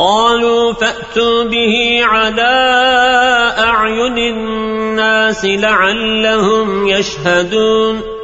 قالوا فأتوا به على أعين الناس لعلهم يشهدون.